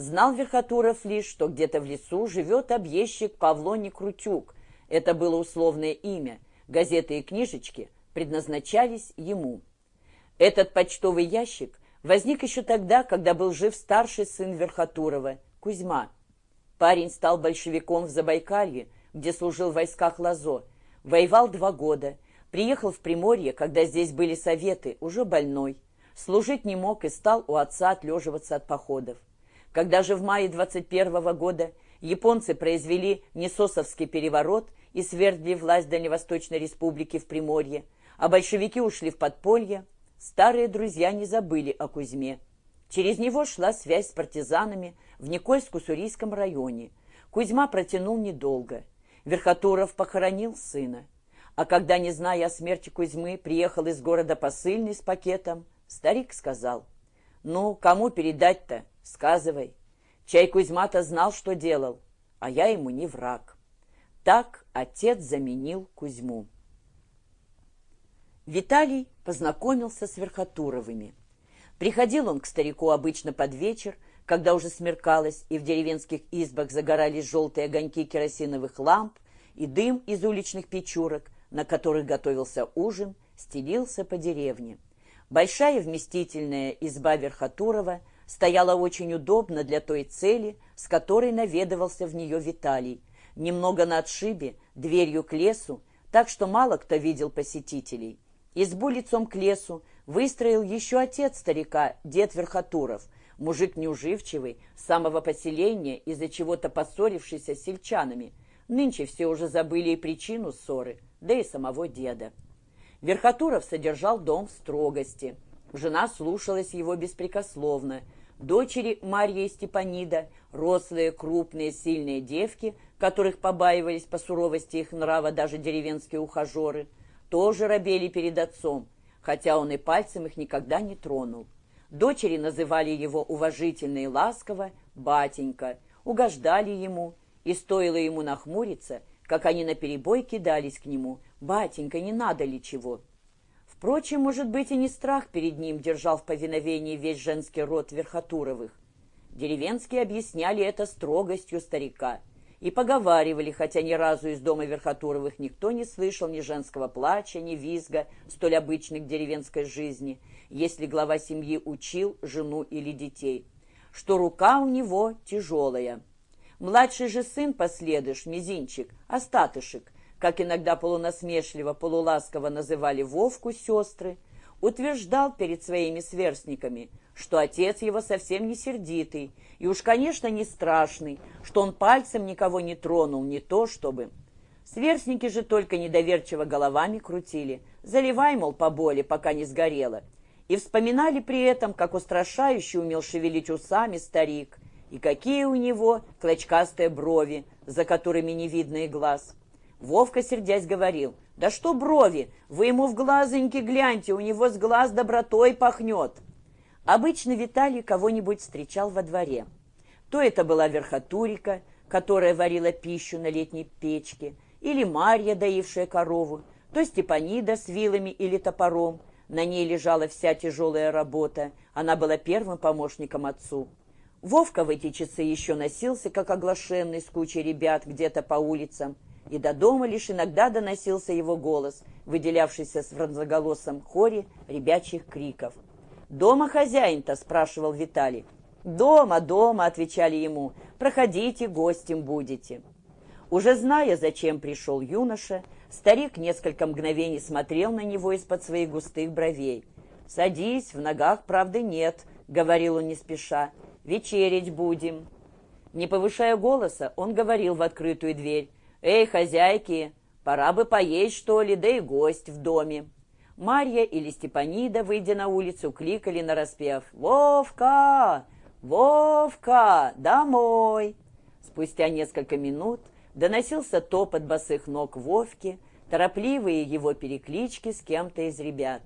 Знал Верхотуров лишь, что где-то в лесу живет объездчик Павлоний Крутюк. Это было условное имя. Газеты и книжечки предназначались ему. Этот почтовый ящик возник еще тогда, когда был жив старший сын Верхотурова, Кузьма. Парень стал большевиком в Забайкалье, где служил в войсках Лазо. Воевал два года. Приехал в Приморье, когда здесь были советы, уже больной. Служить не мог и стал у отца отлеживаться от походов. Когда же в мае 21 -го года японцы произвели Несосовский переворот и свергли власть Дальневосточной республики в Приморье, а большевики ушли в подполье, старые друзья не забыли о Кузьме. Через него шла связь с партизанами в Никольск-Уссурийском районе. Кузьма протянул недолго. Верхотуров похоронил сына. А когда, не зная о смерти Кузьмы, приехал из города посыльный с пакетом, старик сказал, «Ну, кому передать-то? Сказывай. Чай Кузьма-то знал, что делал, а я ему не враг». Так отец заменил Кузьму. Виталий познакомился с Верхотуровыми. Приходил он к старику обычно под вечер, когда уже смеркалось, и в деревенских избах загорались желтые огоньки керосиновых ламп, и дым из уличных печурок, на которых готовился ужин, стелился по деревне. Большая вместительная изба Верхотурова стояла очень удобно для той цели, с которой наведывался в нее Виталий, немного на отшибе, дверью к лесу, так что мало кто видел посетителей. Избу лицом к лесу выстроил еще отец старика, дед Верхотуров, мужик неуживчивый, с самого поселения, из-за чего-то поссорившийся с сельчанами. Нынче все уже забыли и причину ссоры, да и самого деда. Верхотуров содержал дом в строгости. Жена слушалась его беспрекословно. Дочери Марья Степанида, рослые, крупные, сильные девки, которых побаивались по суровости их нрава даже деревенские ухажеры, тоже робели перед отцом, хотя он и пальцем их никогда не тронул. Дочери называли его уважительно и ласково «батенька», угождали ему, и стоило ему нахмуриться, как они наперебой кидались к нему «Батенька, не надо ли чего?» Впрочем, может быть, и не страх перед ним держал в повиновении весь женский род Верхотуровых. Деревенские объясняли это строгостью старика и поговаривали, хотя ни разу из дома Верхотуровых никто не слышал ни женского плача, ни визга, столь обычных деревенской жизни, если глава семьи учил жену или детей, что рука у него тяжелая. Младший же сын последыш, мизинчик, остатышек, как иногда полунасмешливо, полуласково называли Вовку сестры, утверждал перед своими сверстниками, что отец его совсем не сердитый и уж, конечно, не страшный, что он пальцем никого не тронул, не то чтобы... Сверстники же только недоверчиво головами крутили, заливай, мол, поболе, пока не сгорело, и вспоминали при этом, как устрашающе умел шевелить усами старик, и какие у него клочкастые брови, за которыми не видно и глаз. Вовка, сердясь, говорил, «Да что брови, вы ему в глазоньки гляньте, у него с глаз добротой пахнет». Обычно Виталий кого-нибудь встречал во дворе. То это была верхотурика, которая варила пищу на летней печке, или Марья, доившая корову, то Степанида с вилами или топором. На ней лежала вся тяжелая работа, она была первым помощником отцу. Вовка в эти часы еще носился, как оглашенный, с кучей ребят где-то по улицам, и до дома лишь иногда доносился его голос, выделявшийся в разноголосом хоре ребячьих криков. «Дома хозяин-то?» – спрашивал Виталий. «Дома, дома», – отвечали ему, – «проходите, гостем будете». Уже зная, зачем пришел юноша, старик несколько мгновений смотрел на него из-под своих густых бровей. «Садись, в ногах правды нет», — говорил он не спеша, — «вечерить будем». Не повышая голоса, он говорил в открытую дверь, «Эй, хозяйки, пора бы поесть, что ли, да и гость в доме». Марья или Степанида, выйдя на улицу, кликали нараспев «Вовка! Вовка! Домой!». Спустя несколько минут доносился топот босых ног Вовки, торопливые его переклички с кем-то из ребят.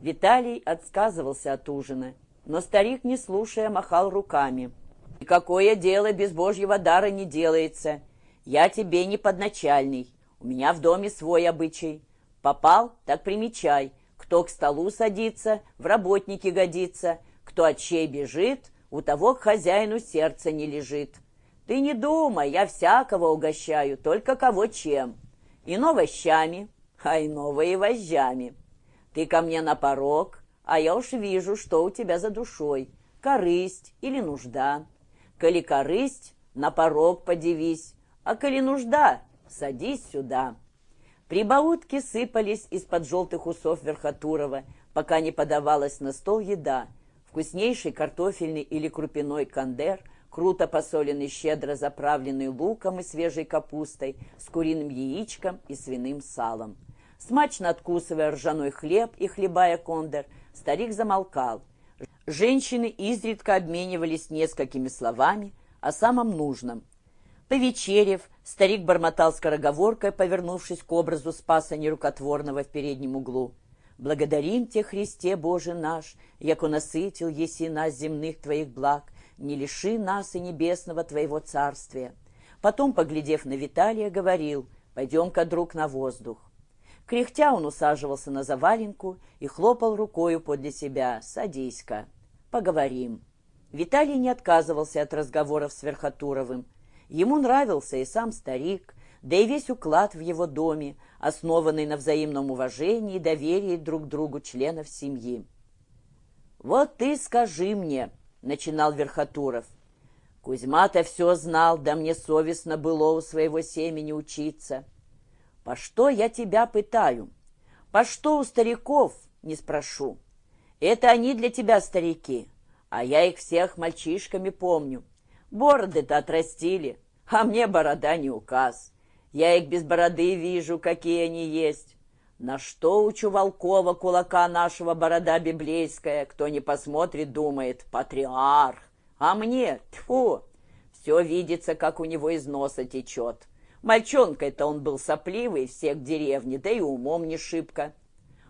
Виталий отсказывался от ужина, но старик, не слушая, махал руками. «И какое дело без божьего дара не делается? Я тебе не подначальный, у меня в доме свой обычай». Попал, так примечай. Кто к столу садится, в работники годится. Кто от чей бежит, у того к хозяину сердце не лежит. Ты не думай, я всякого угощаю, только кого чем. Иного щами, а и вожжами. Ты ко мне на порог, а я уж вижу, что у тебя за душой, корысть или нужда. Коли корысть, на порог подивись, а коли нужда, садись сюда. Прибаутки сыпались из-под желтых усов Верхотурова, пока не подавалась на стол еда. Вкуснейший картофельный или крупяной кандер, круто посоленный, щедро заправленный луком и свежей капустой, с куриным яичком и свиным салом. Смачно откусывая ржаной хлеб и хлебая кондер, старик замолкал. Женщины изредка обменивались несколькими словами о самом нужном. Повечерев, старик бормотал скороговоркой, повернувшись к образу Спаса Нерукотворного в переднем углу. «Благодарим Те, Христе Боже наш, яко насытил еси нас земных Твоих благ, не лиши нас и небесного Твоего царствия». Потом, поглядев на Виталия, говорил, «Пойдем-ка, друг, на воздух». Кряхтя он усаживался на заваленку и хлопал рукою подле себя. «Садись-ка, поговорим». Виталий не отказывался от разговоров с Верхотуровым. Ему нравился и сам старик, да и весь уклад в его доме, основанный на взаимном уважении и доверии друг другу членов семьи. «Вот ты скажи мне», — начинал Верхотуров, — «Кузьма-то все знал, да мне совестно было у своего семени учиться». По что я тебя пытаю? По что у стариков, не спрошу. Это они для тебя старики, а я их всех мальчишками помню. Бороды-то отрастили, а мне борода не указ. Я их без бороды вижу, какие они есть. На что у Чувалкова кулака нашего борода библейская, кто не посмотрит, думает, патриарх. А мне, тьфу, все видится, как у него из носа течет. Мальчонкой-то он был сопливый, всех деревни, да и умом не шибко.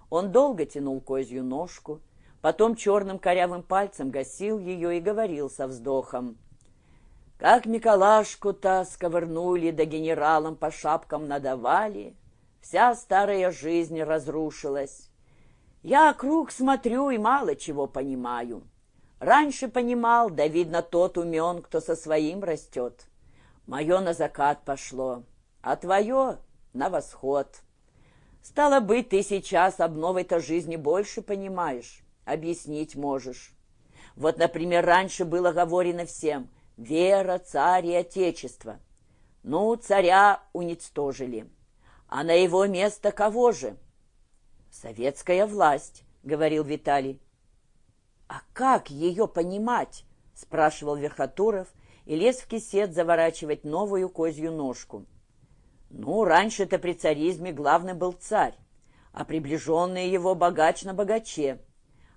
Он долго тянул козью ножку, потом черным корявым пальцем гасил ее и говорил со вздохом. Как Миколашку-то сковырнули, да генералам по шапкам надавали, вся старая жизнь разрушилась. Я круг смотрю и мало чего понимаю. Раньше понимал, да, видно, тот умен, кто со своим растет. Мое на закат пошло, а твое на восход. Стало быть, ты сейчас об новой-то жизни больше понимаешь, объяснить можешь. Вот, например, раньше было говорено всем «вера, царь и отечество». Ну, царя уничтожили. А на его место кого же? «Советская власть», — говорил Виталий. «А как ее понимать?» — спрашивал Верхотуров, — и лез в кисет заворачивать новую козью ножку. Ну, раньше-то при царизме главный был царь, а приближенные его богач на богаче.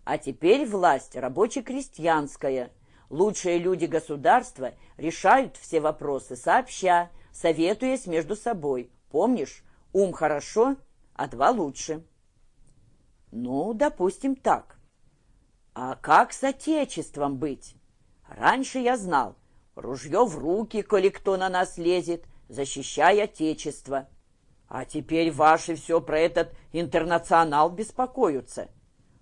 А теперь власть рабоче-крестьянская. Лучшие люди государства решают все вопросы сообща, советуясь между собой. Помнишь, ум хорошо, а два лучше. Ну, допустим, так. А как с отечеством быть? Раньше я знал, Ружье в руки, коли кто на нас лезет, защищай Отечество. А теперь ваши все про этот интернационал беспокоятся.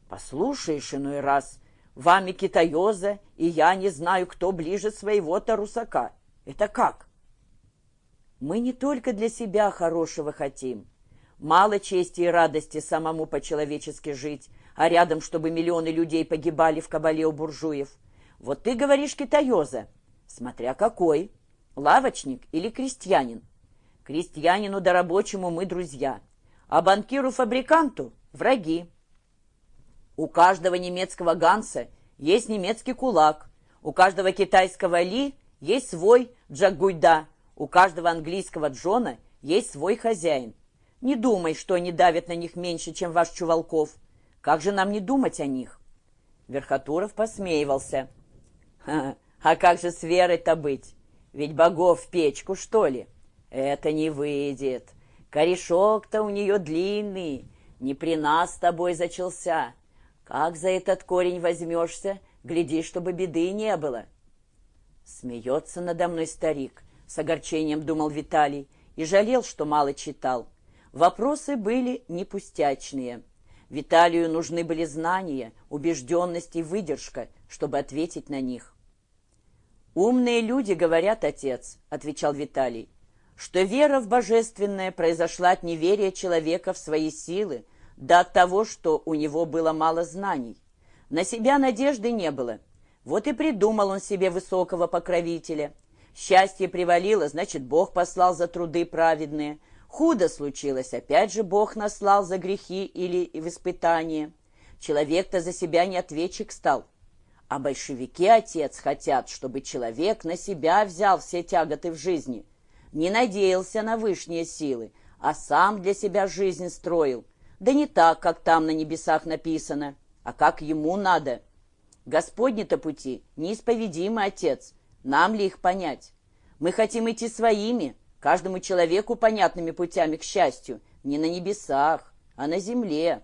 Послушаешь иной раз, вами китаёза, и я не знаю, кто ближе своего-то русака. Это как? Мы не только для себя хорошего хотим. Мало чести и радости самому по-человечески жить, а рядом, чтобы миллионы людей погибали в кабале у буржуев. Вот ты говоришь китаёза, Смотря какой. Лавочник или крестьянин. Крестьянину да рабочему мы друзья, а банкиру-фабриканту – враги. У каждого немецкого Ганса есть немецкий кулак, у каждого китайского Ли есть свой Джагуйда, у каждого английского Джона есть свой хозяин. Не думай, что они давят на них меньше, чем ваш Чувалков. Как же нам не думать о них?» Верхотуров посмеивался. «Ха, а как же с верой-то быть? Ведь богов в печку, что ли? Это не выйдет. Корешок-то у нее длинный, не при нас с тобой зачался. Как за этот корень возьмешься, гляди, чтобы беды не было. Смеется надо мной старик, с огорчением думал Виталий, и жалел, что мало читал. Вопросы были не пустячные. Виталию нужны были знания, убежденность и выдержка, чтобы ответить на них. «Умные люди говорят, отец», — отвечал Виталий, «что вера в божественное произошла от неверия человека в свои силы, да от того, что у него было мало знаний. На себя надежды не было. Вот и придумал он себе высокого покровителя. Счастье привалило, значит, Бог послал за труды праведные. Худо случилось, опять же Бог наслал за грехи или в испытания. Человек-то за себя не ответчик стал. А большевики, отец, хотят, чтобы человек на себя взял все тяготы в жизни. Не надеялся на вышние силы, а сам для себя жизнь строил. Да не так, как там на небесах написано, а как ему надо. Господни-то пути неисповедимы, отец. Нам ли их понять? Мы хотим идти своими, каждому человеку понятными путями к счастью, не на небесах, а на земле.